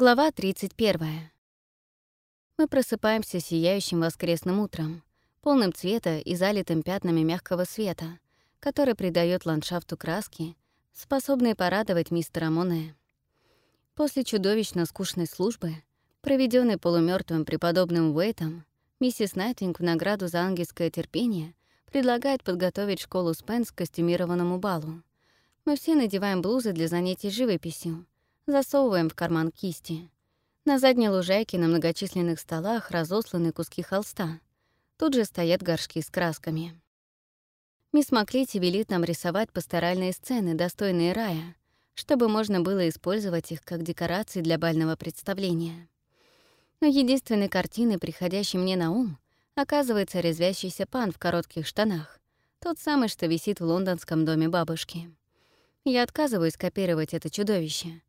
Глава 31. Мы просыпаемся сияющим воскресным утром, полным цвета и залитым пятнами мягкого света, который придает ландшафту краски, способной порадовать мистера Моне. После чудовищно скучной службы, проведенной полумертвым преподобным Уэйтом, миссис Найтвинг в награду за ангельское терпение предлагает подготовить школу Спенс к костюмированному балу. Мы все надеваем блузы для занятий живописью — Засовываем в карман кисти. На задней лужайке на многочисленных столах разосланы куски холста. Тут же стоят горшки с красками. Мисс Маклити велит нам рисовать пасторальные сцены, достойные рая, чтобы можно было использовать их как декорации для бального представления. Но единственной картиной, приходящей мне на ум, оказывается резвящийся пан в коротких штанах, тот самый, что висит в лондонском доме бабушки. Я отказываюсь копировать это чудовище,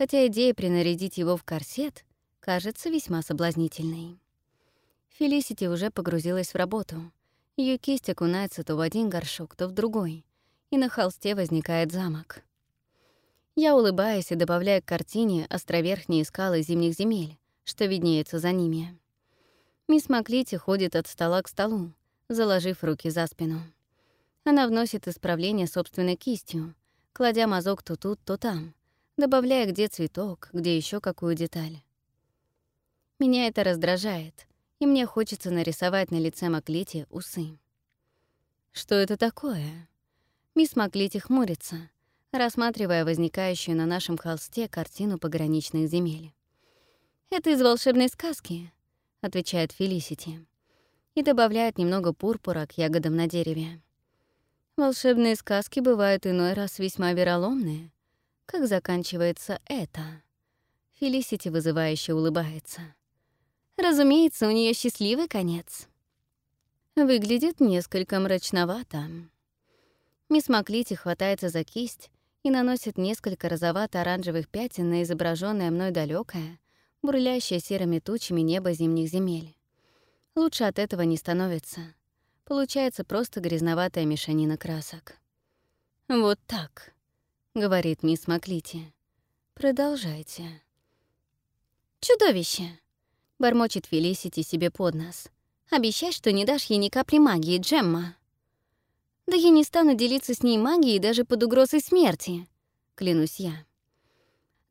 хотя идея принарядить его в корсет кажется весьма соблазнительной. Фелисити уже погрузилась в работу. Ее кисть окунается то в один горшок, то в другой, и на холсте возникает замок. Я улыбаюсь и добавляю к картине островерхние скалы зимних земель, что виднеются за ними. Мисс Маклити ходит от стола к столу, заложив руки за спину. Она вносит исправление собственной кистью, кладя мазок то тут, то там, добавляя где цветок, где еще какую деталь. Меня это раздражает, и мне хочется нарисовать на лице Маклити усы. Что это такое? Мисс Маклити хмурится, рассматривая возникающую на нашем холсте картину пограничных земель. «Это из волшебной сказки», — отвечает Фелисити, и добавляет немного пурпура к ягодам на дереве. Волшебные сказки бывают иной раз весьма вероломные, как заканчивается это. Фелисити вызывающе улыбается. Разумеется, у нее счастливый конец. Выглядит несколько мрачновато. Мисс Маклити хватается за кисть и наносит несколько розовато-оранжевых пятен на изображенное мной далекое, бурлящее серыми тучами небо зимних земель. Лучше от этого не становится. Получается просто грязноватая мешанина красок. Вот так. — говорит мисс Маклити. «Продолжайте». «Чудовище!» — бормочет Фелисити себе под нос. «Обещай, что не дашь ей ни капли магии, Джемма». «Да я не стану делиться с ней магией даже под угрозой смерти», — клянусь я.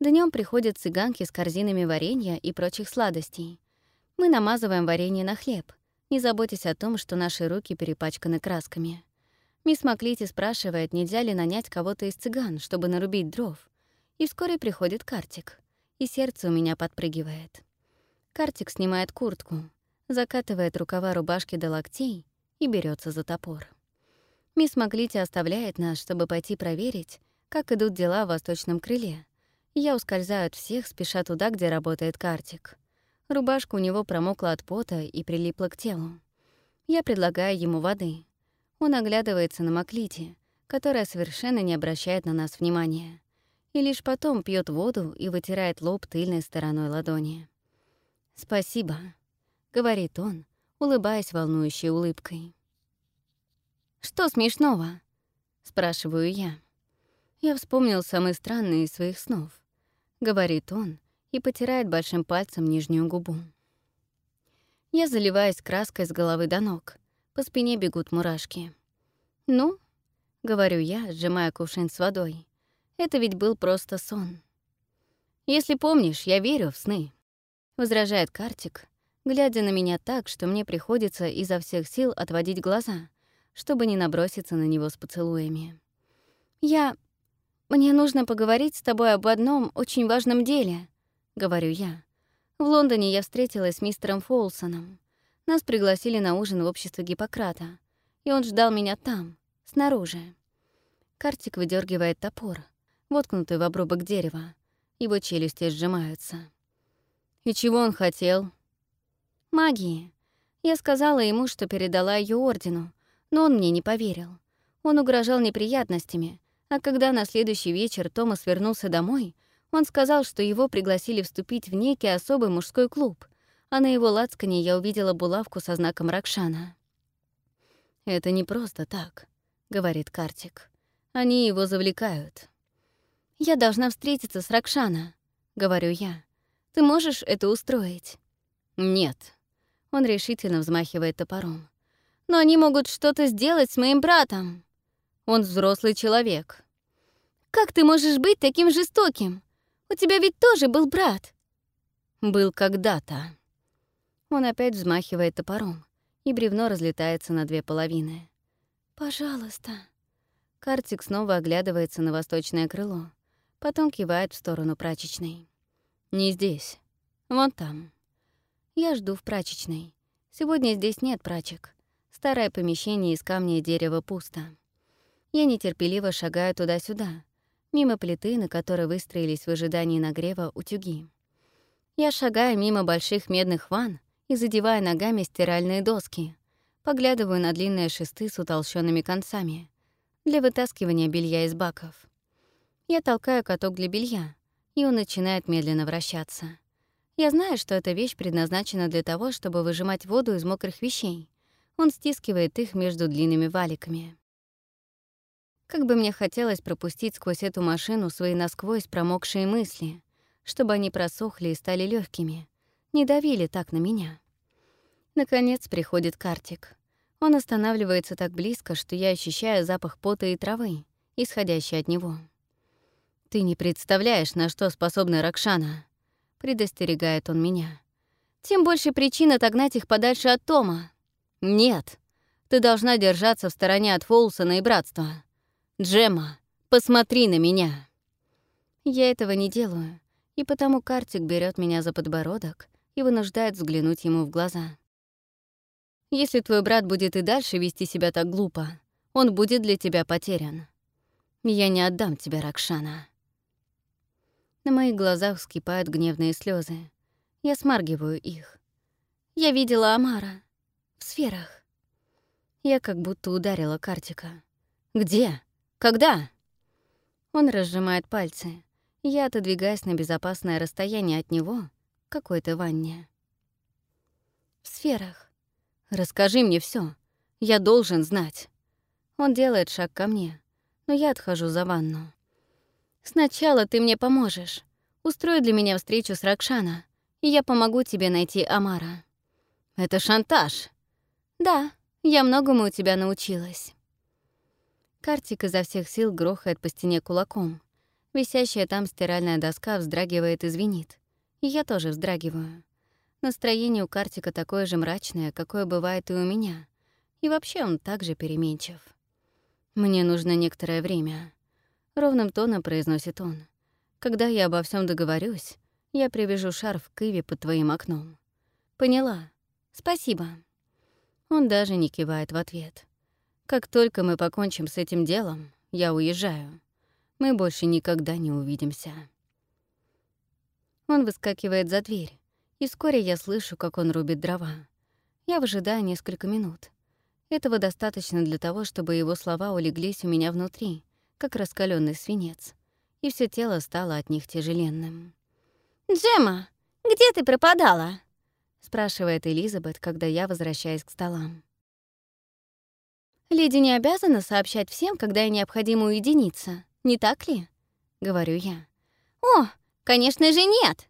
Днем приходят цыганки с корзинами варенья и прочих сладостей. Мы намазываем варенье на хлеб, не заботясь о том, что наши руки перепачканы красками. Мисс Маклити спрашивает, нельзя ли нанять кого-то из цыган, чтобы нарубить дров. И вскоре приходит Картик, и сердце у меня подпрыгивает. Картик снимает куртку, закатывает рукава рубашки до локтей и берется за топор. Мисс Маклити оставляет нас, чтобы пойти проверить, как идут дела в восточном крыле. Я ускользаю от всех, спеша туда, где работает Картик. Рубашка у него промокла от пота и прилипла к телу. Я предлагаю ему воды — он оглядывается на Маклити, которая совершенно не обращает на нас внимания, и лишь потом пьет воду и вытирает лоб тыльной стороной ладони. «Спасибо», — говорит он, улыбаясь волнующей улыбкой. «Что смешного?» — спрашиваю я. Я вспомнил самые странные из своих снов, — говорит он и потирает большим пальцем нижнюю губу. Я заливаюсь краской с головы до ног, по спине бегут мурашки. «Ну?» — говорю я, сжимая кувшин с водой. «Это ведь был просто сон». «Если помнишь, я верю в сны», — возражает Картик, глядя на меня так, что мне приходится изо всех сил отводить глаза, чтобы не наброситься на него с поцелуями. «Я... Мне нужно поговорить с тобой об одном очень важном деле», — говорю я. В Лондоне я встретилась с мистером Фолсоном. Нас пригласили на ужин в общество Гиппократа, и он ждал меня там, снаружи. Картик выдергивает топор, воткнутый в обрубок дерева. Его челюсти сжимаются. «И чего он хотел?» «Магии. Я сказала ему, что передала ее ордену, но он мне не поверил. Он угрожал неприятностями, а когда на следующий вечер Томас вернулся домой, он сказал, что его пригласили вступить в некий особый мужской клуб, а на его лацкане я увидела булавку со знаком Ракшана. «Это не просто так», — говорит Картик. «Они его завлекают». «Я должна встретиться с Ракшана», — говорю я. Ты можешь это устроить?» «Нет». Он решительно взмахивает топором. «Но они могут что-то сделать с моим братом. Он взрослый человек». «Как ты можешь быть таким жестоким? У тебя ведь тоже был брат». «Был когда-то». Он опять взмахивает топором, и бревно разлетается на две половины. «Пожалуйста». Картик снова оглядывается на восточное крыло, потом кивает в сторону прачечной. «Не здесь. Вон там». Я жду в прачечной. Сегодня здесь нет прачек. Старое помещение из камня и дерева пусто. Я нетерпеливо шагаю туда-сюда, мимо плиты, на которой выстроились в ожидании нагрева утюги. Я шагаю мимо больших медных ванн и задеваю ногами стиральные доски, поглядываю на длинные шесты с утолщенными концами для вытаскивания белья из баков. Я толкаю каток для белья, и он начинает медленно вращаться. Я знаю, что эта вещь предназначена для того, чтобы выжимать воду из мокрых вещей. Он стискивает их между длинными валиками. Как бы мне хотелось пропустить сквозь эту машину свои насквозь промокшие мысли, чтобы они просохли и стали легкими, не давили так на меня. Наконец приходит Картик. Он останавливается так близко, что я ощущаю запах пота и травы, исходящий от него. «Ты не представляешь, на что способна Ракшана», — предостерегает он меня. «Тем больше причин отогнать их подальше от Тома». «Нет, ты должна держаться в стороне от Фолсона и Братства. Джема, посмотри на меня». Я этого не делаю, и потому Картик берет меня за подбородок и вынуждает взглянуть ему в глаза. Если твой брат будет и дальше вести себя так глупо, он будет для тебя потерян. Я не отдам тебя, Ракшана. На моих глазах вскипают гневные слезы. Я смаргиваю их. Я видела Амара. В сферах. Я как будто ударила Картика. «Где? Когда?» Он разжимает пальцы. Я отодвигаюсь на безопасное расстояние от него какой-то ванне. В сферах. Расскажи мне все. Я должен знать. Он делает шаг ко мне, но я отхожу за ванну. Сначала ты мне поможешь. Устрой для меня встречу с Ракшана, и я помогу тебе найти Амара. Это шантаж. Да, я многому у тебя научилась. Картик изо всех сил грохает по стене кулаком. Висящая там стиральная доска вздрагивает и звенит. Я тоже вздрагиваю. Настроение у Картика такое же мрачное, какое бывает и у меня. И вообще он также переменчив. «Мне нужно некоторое время», — ровным тоном произносит он. «Когда я обо всем договорюсь, я привяжу шарф к Иве под твоим окном». «Поняла. Спасибо». Он даже не кивает в ответ. «Как только мы покончим с этим делом, я уезжаю. Мы больше никогда не увидимся». Он выскакивает за дверь, и вскоре я слышу, как он рубит дрова. Я выжидаю несколько минут. Этого достаточно для того, чтобы его слова улеглись у меня внутри, как раскаленный свинец, и все тело стало от них тяжеленным. «Джема, где ты пропадала?» — спрашивает Элизабет, когда я возвращаюсь к столам. «Леди не обязана сообщать всем, когда ей необходимо уединиться, не так ли?» — говорю я. «О, конечно же нет!»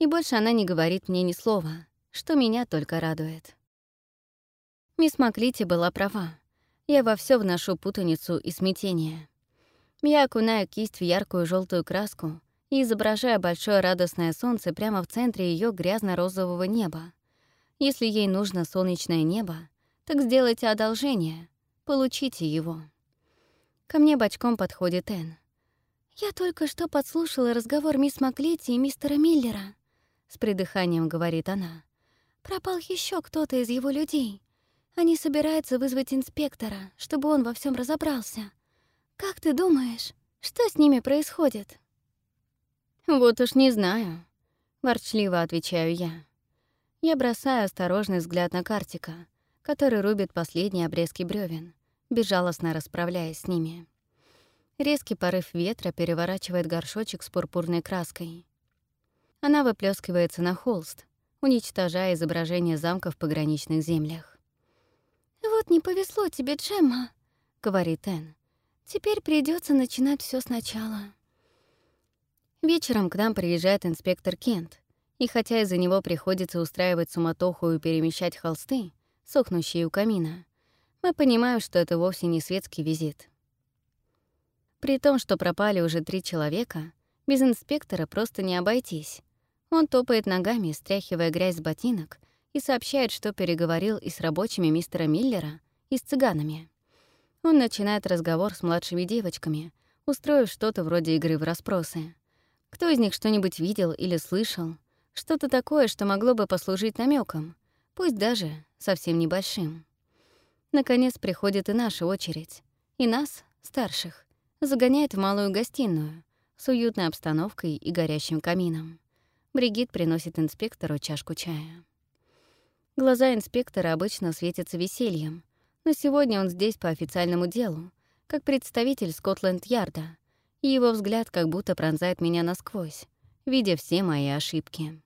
И больше она не говорит мне ни слова, что меня только радует. Мисс Маклити была права. Я во все вношу путаницу и смятение. Я окунаю кисть в яркую желтую краску и изображаю большое радостное солнце прямо в центре ее грязно-розового неба. Если ей нужно солнечное небо, так сделайте одолжение, получите его. Ко мне бочком подходит Энн. «Я только что подслушала разговор мисс Маклити и мистера Миллера с придыханием говорит она. Пропал еще кто-то из его людей. Они собираются вызвать инспектора, чтобы он во всем разобрался. Как ты думаешь, что с ними происходит? Вот уж не знаю, ворчливо отвечаю я. Я бросаю осторожный взгляд на Картика, который рубит последние обрезки бревен, безжалостно расправляясь с ними. Резкий порыв ветра переворачивает горшочек с пурпурной краской. Она выплескивается на холст, уничтожая изображение замка в пограничных землях. «Вот не повезло тебе, Джемма», — говорит Энн. «Теперь придется начинать все сначала». Вечером к нам приезжает инспектор Кент, и хотя из-за него приходится устраивать суматоху и перемещать холсты, сохнущие у камина, мы понимаем, что это вовсе не светский визит. При том, что пропали уже три человека, без инспектора просто не обойтись. Он топает ногами, стряхивая грязь с ботинок, и сообщает, что переговорил и с рабочими мистера Миллера, и с цыганами. Он начинает разговор с младшими девочками, устроив что-то вроде игры в расспросы. Кто из них что-нибудь видел или слышал? Что-то такое, что могло бы послужить намеком, пусть даже совсем небольшим. Наконец приходит и наша очередь. И нас, старших, загоняет в малую гостиную с уютной обстановкой и горящим камином. Бригит приносит инспектору чашку чая. Глаза инспектора обычно светятся весельем, но сегодня он здесь по официальному делу, как представитель Скотленд-Ярда, и его взгляд как будто пронзает меня насквозь, видя все мои ошибки.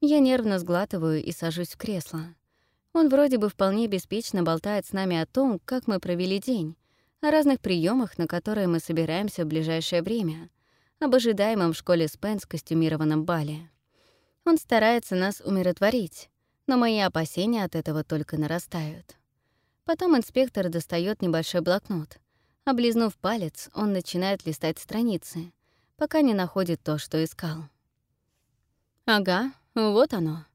Я нервно сглатываю и сажусь в кресло. Он вроде бы вполне беспечно болтает с нами о том, как мы провели день, о разных приемах, на которые мы собираемся в ближайшее время, об ожидаемом в школе Спенс костюмированном бале. Он старается нас умиротворить, но мои опасения от этого только нарастают. Потом инспектор достает небольшой блокнот. Облизнув палец, он начинает листать страницы, пока не находит то, что искал. «Ага, вот оно.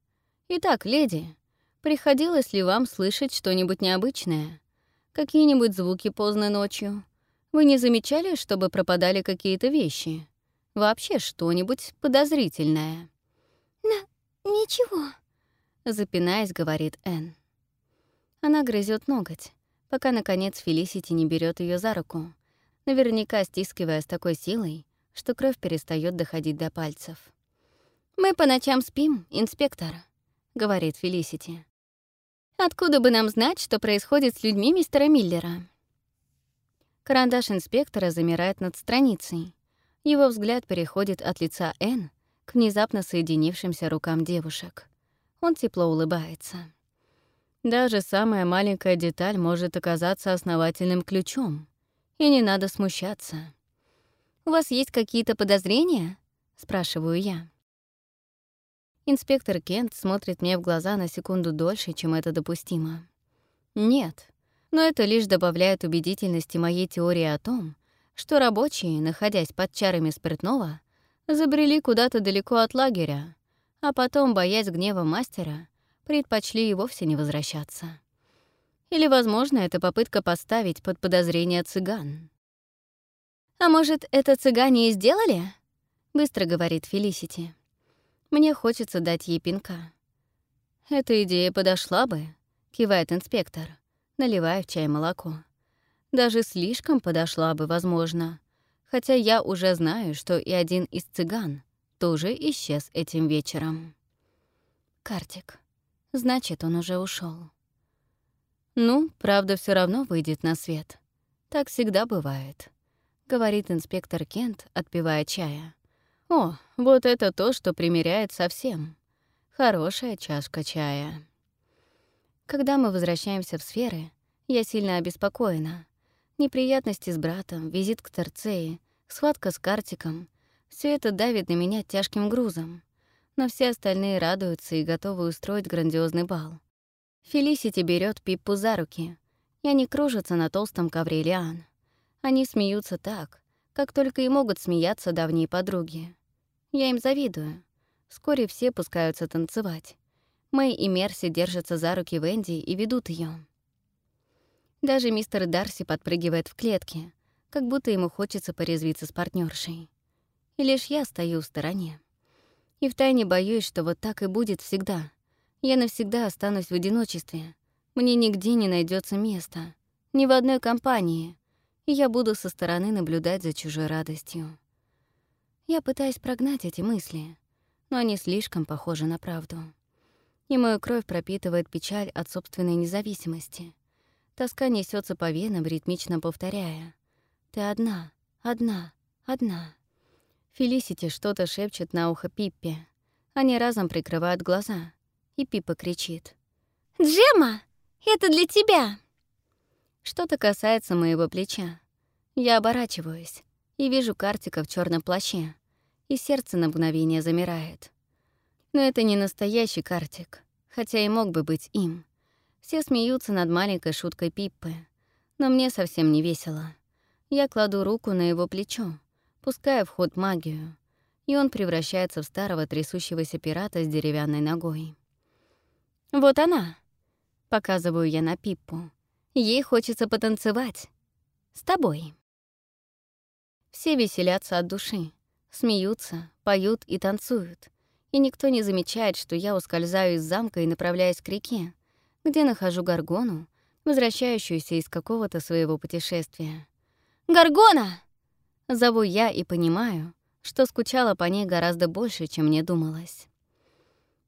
Итак, леди, Приходилось ли вам слышать что-нибудь необычное? Какие-нибудь звуки поздно ночью? Вы не замечали, чтобы пропадали какие-то вещи? Вообще что-нибудь подозрительное?» «На... ничего», — запинаясь, говорит Энн. Она грызет ноготь, пока, наконец, Фелисити не берет ее за руку, наверняка стискивая с такой силой, что кровь перестает доходить до пальцев. «Мы по ночам спим, инспектор», — говорит Фелисити. Откуда бы нам знать, что происходит с людьми мистера Миллера? Карандаш инспектора замирает над страницей. Его взгляд переходит от лица Н к внезапно соединившимся рукам девушек. Он тепло улыбается. Даже самая маленькая деталь может оказаться основательным ключом. И не надо смущаться. «У вас есть какие-то подозрения?» — спрашиваю я. Инспектор Кент смотрит мне в глаза на секунду дольше, чем это допустимо. Нет, но это лишь добавляет убедительности моей теории о том, что рабочие, находясь под чарами спиртного, забрели куда-то далеко от лагеря, а потом, боясь гнева мастера, предпочли и вовсе не возвращаться. Или, возможно, это попытка поставить под подозрение цыган. «А может, это цыгане и сделали?» — быстро говорит Фелисити. Мне хочется дать ей пинка. «Эта идея подошла бы», — кивает инспектор, наливая в чай молоко. «Даже слишком подошла бы, возможно. Хотя я уже знаю, что и один из цыган тоже исчез этим вечером». Картик. Значит, он уже ушел. «Ну, правда все равно выйдет на свет. Так всегда бывает», — говорит инспектор Кент, отпивая чая. О, вот это то, что примеряет совсем. Хорошая чашка чая. Когда мы возвращаемся в сферы, я сильно обеспокоена. Неприятности с братом, визит к Торцеи, схватка с Картиком — все это давит на меня тяжким грузом. Но все остальные радуются и готовы устроить грандиозный бал. Фелисити берет Пиппу за руки, и они кружатся на толстом ковре лиан. Они смеются так, как только и могут смеяться давние подруги. Я им завидую. Вскоре все пускаются танцевать. Мэй и Мерси держатся за руки Венди и ведут ее. Даже мистер Дарси подпрыгивает в клетке, как будто ему хочется порезвиться с партнершей. И лишь я стою в стороне. И втайне боюсь, что вот так и будет всегда. Я навсегда останусь в одиночестве. Мне нигде не найдется места. Ни в одной компании. И я буду со стороны наблюдать за чужой радостью. Я пытаюсь прогнать эти мысли, но они слишком похожи на правду. И мою кровь пропитывает печаль от собственной независимости. Тоска несется по венам, ритмично повторяя. «Ты одна, одна, одна». Фелисити что-то шепчет на ухо Пиппе. Они разом прикрывают глаза, и Пиппа кричит. «Джема, это для тебя!» Что-то касается моего плеча. Я оборачиваюсь и вижу Картика в черном плаще и сердце на мгновение замирает. Но это не настоящий картик, хотя и мог бы быть им. Все смеются над маленькой шуткой Пиппы, но мне совсем не весело. Я кладу руку на его плечо, пуская в ход магию, и он превращается в старого трясущегося пирата с деревянной ногой. «Вот она!» — показываю я на Пиппу. «Ей хочется потанцевать. С тобой». Все веселятся от души, смеются, поют и танцуют, и никто не замечает, что я ускользаю из замка и направляюсь к реке, где нахожу Гаргону, возвращающуюся из какого-то своего путешествия. «Гаргона!» Зову я и понимаю, что скучала по ней гораздо больше, чем мне думалось.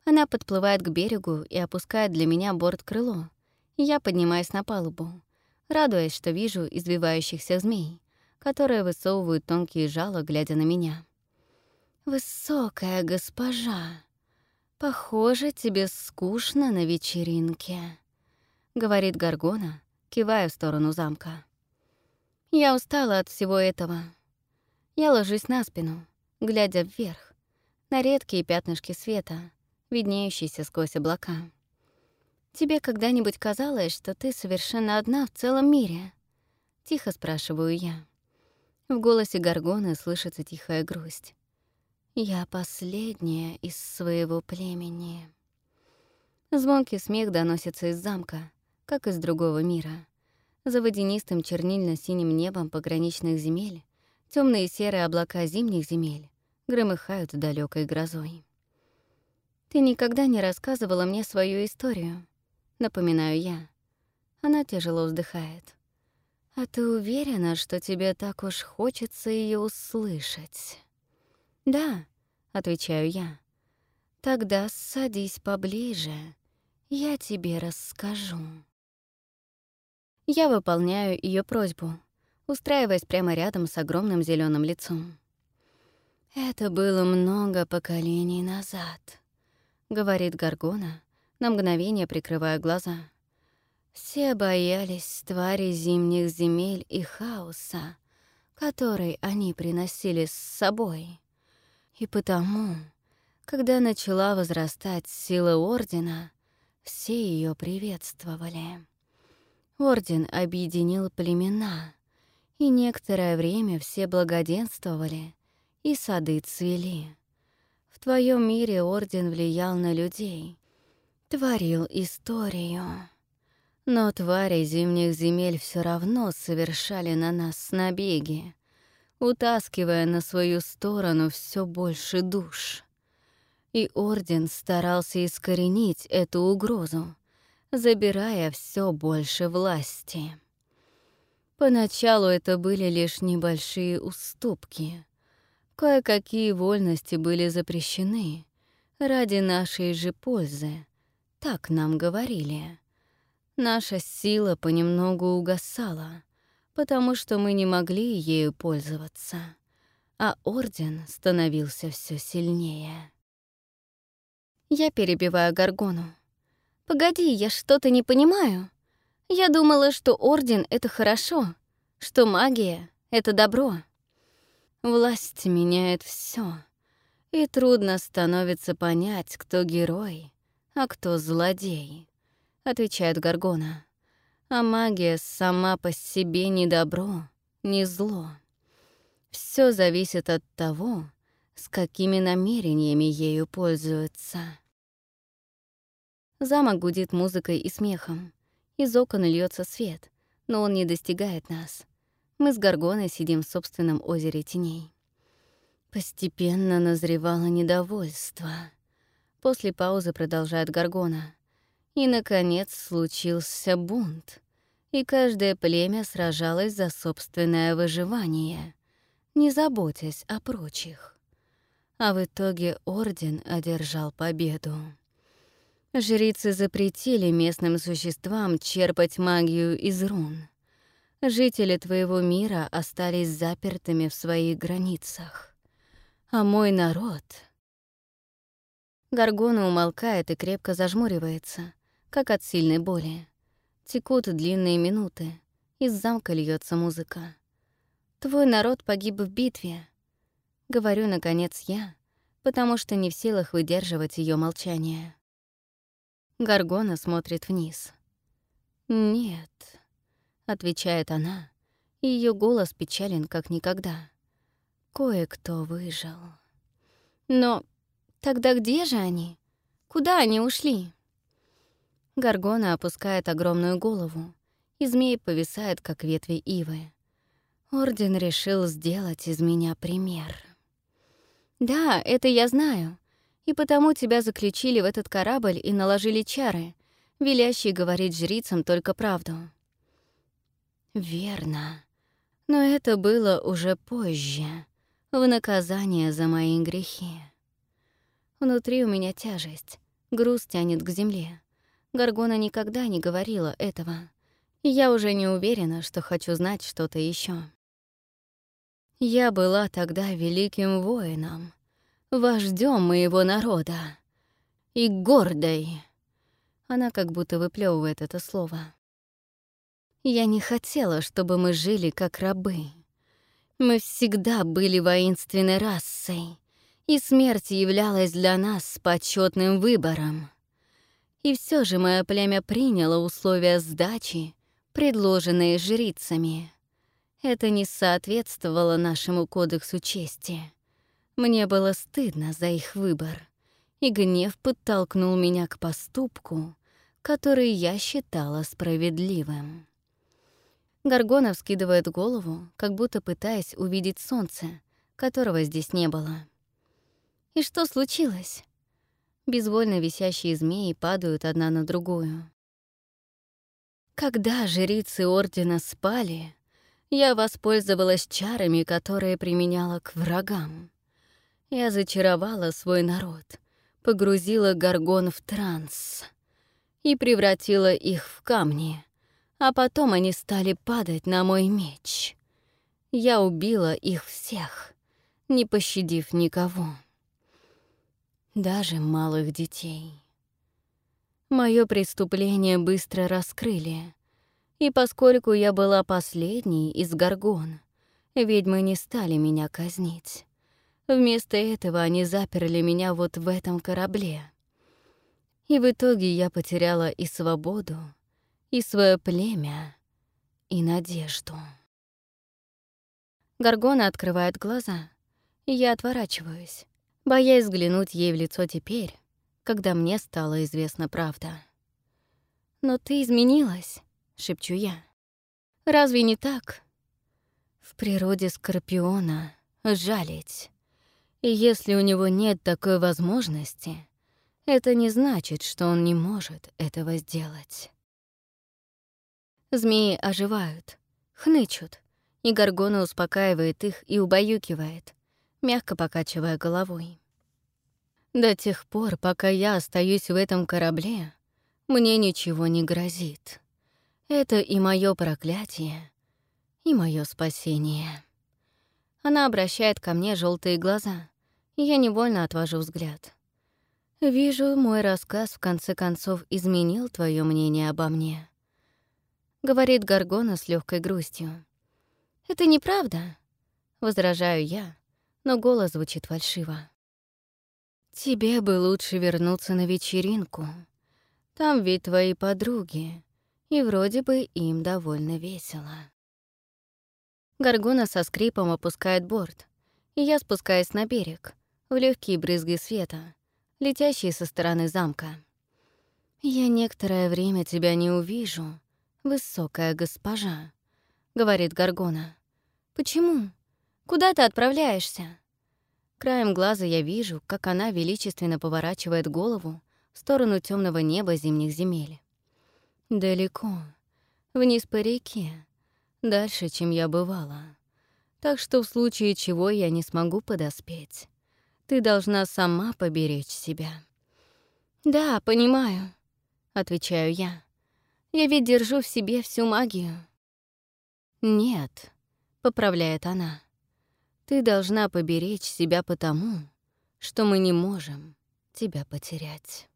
Она подплывает к берегу и опускает для меня борт-крыло, я поднимаюсь на палубу, радуясь, что вижу извивающихся змей, которые высовывают тонкие жало, глядя на меня. «Высокая госпожа, похоже, тебе скучно на вечеринке», — говорит Гаргона, кивая в сторону замка. Я устала от всего этого. Я ложусь на спину, глядя вверх, на редкие пятнышки света, виднеющиеся сквозь облака. «Тебе когда-нибудь казалось, что ты совершенно одна в целом мире?» — тихо спрашиваю я. В голосе Гаргоны слышится тихая грусть. «Я последняя из своего племени». Звонкий смех доносится из замка, как из другого мира. За водянистым чернильно-синим небом пограничных земель темные серые облака зимних земель громыхают далекой грозой. «Ты никогда не рассказывала мне свою историю», — напоминаю я. Она тяжело вздыхает. «А ты уверена, что тебе так уж хочется ее услышать?» «Да», — отвечаю я. «Тогда садись поближе, я тебе расскажу». Я выполняю ее просьбу, устраиваясь прямо рядом с огромным зеленым лицом. Это было много поколений назад, говорит Гаргона, на мгновение прикрывая глаза. Все боялись твари зимних земель и хаоса, который они приносили с собой. И потому, когда начала возрастать сила Ордена, все ее приветствовали. Орден объединил племена, и некоторое время все благоденствовали, и сады цвели. В твоем мире Орден влиял на людей, творил историю. Но твари зимних земель все равно совершали на нас набеги, утаскивая на свою сторону все больше душ. И Орден старался искоренить эту угрозу, забирая все больше власти. Поначалу это были лишь небольшие уступки. Кое-какие вольности были запрещены ради нашей же пользы, так нам говорили. Наша сила понемногу угасала, потому что мы не могли ею пользоваться, а Орден становился все сильнее. Я перебиваю Гаргону. «Погоди, я что-то не понимаю. Я думала, что Орден — это хорошо, что магия — это добро. Власть меняет все, и трудно становится понять, кто герой, а кто злодей», — отвечает Гаргона. «А магия сама по себе не добро, не зло. Все зависит от того, с какими намерениями ею пользуются». Замок гудит музыкой и смехом. Из окон льется свет, но он не достигает нас. Мы с Гаргоной сидим в собственном озере теней. Постепенно назревало недовольство. После паузы продолжает Гаргона. И, наконец, случился бунт. И каждое племя сражалось за собственное выживание, не заботясь о прочих. А в итоге Орден одержал победу. Жрицы запретили местным существам черпать магию из рун. Жители твоего мира остались запертыми в своих границах. А мой народ... Гаргона умолкает и крепко зажмуривается, как от сильной боли. Текут длинные минуты, из замка льется музыка. Твой народ погиб в битве. Говорю, наконец, я, потому что не в силах выдерживать ее молчание. Гаргона смотрит вниз. «Нет», — отвечает она, и ее голос печален, как никогда. «Кое-кто выжил». «Но тогда где же они? Куда они ушли?» Гаргона опускает огромную голову, и змей повисает, как ветви ивы. Орден решил сделать из меня пример. «Да, это я знаю. И потому тебя заключили в этот корабль и наложили чары, велящие говорить жрицам только правду». «Верно. Но это было уже позже, в наказание за мои грехи. Внутри у меня тяжесть, груз тянет к земле. Гаргона никогда не говорила этого, я уже не уверена, что хочу знать что-то еще. Я была тогда великим воином, вождем моего народа и гордой. Она как будто выплевывает это слово. Я не хотела, чтобы мы жили как рабы. Мы всегда были воинственной расой, и смерть являлась для нас почетным выбором. И все же мое племя приняло условия сдачи, предложенные жрицами. Это не соответствовало нашему кодексу чести. Мне было стыдно за их выбор, и гнев подтолкнул меня к поступку, который я считала справедливым. Гаргона вскидывает голову, как будто пытаясь увидеть солнце, которого здесь не было. И что случилось? Безвольно висящие змеи падают одна на другую. Когда жрицы Ордена спали, я воспользовалась чарами, которые применяла к врагам. Я зачаровала свой народ, погрузила горгон в транс и превратила их в камни, а потом они стали падать на мой меч. Я убила их всех, не пощадив никого. Даже малых детей. Моё преступление быстро раскрыли, и поскольку я была последней из горгон, ведьмы не стали меня казнить. Вместо этого они заперли меня вот в этом корабле. И в итоге я потеряла и свободу, и свое племя, и надежду. Гаргона открывает глаза, и я отворачиваюсь, боясь взглянуть ей в лицо теперь, когда мне стала известна правда. «Но ты изменилась», шепчу я. Разве не так? В природе скорпиона жалить. И если у него нет такой возможности, это не значит, что он не может этого сделать. Змеи оживают, хнычут, и Гаргона успокаивает их и убаюкивает, мягко покачивая головой. До тех пор, пока я остаюсь в этом корабле, мне ничего не грозит. Это и мое проклятие, и мое спасение. Она обращает ко мне желтые глаза, и я невольно отвожу взгляд. Вижу, мой рассказ в конце концов изменил твое мнение обо мне. Говорит Гаргона с легкой грустью. Это неправда, возражаю я, но голос звучит фальшиво. Тебе бы лучше вернуться на вечеринку. Там ведь твои подруги, и вроде бы им довольно весело. Гаргона со скрипом опускает борт, и я спускаюсь на берег, в легкие брызги света, летящие со стороны замка. «Я некоторое время тебя не увижу, высокая госпожа», — говорит Гаргона. «Почему? Куда ты отправляешься?» Краем глаза я вижу, как она величественно поворачивает голову в сторону темного неба зимних земель. Далеко, вниз по реке, дальше, чем я бывала. Так что в случае чего я не смогу подоспеть. Ты должна сама поберечь себя. «Да, понимаю», — отвечаю я. «Я ведь держу в себе всю магию». «Нет», — поправляет она. «Ты должна поберечь себя потому, что мы не можем тебя потерять».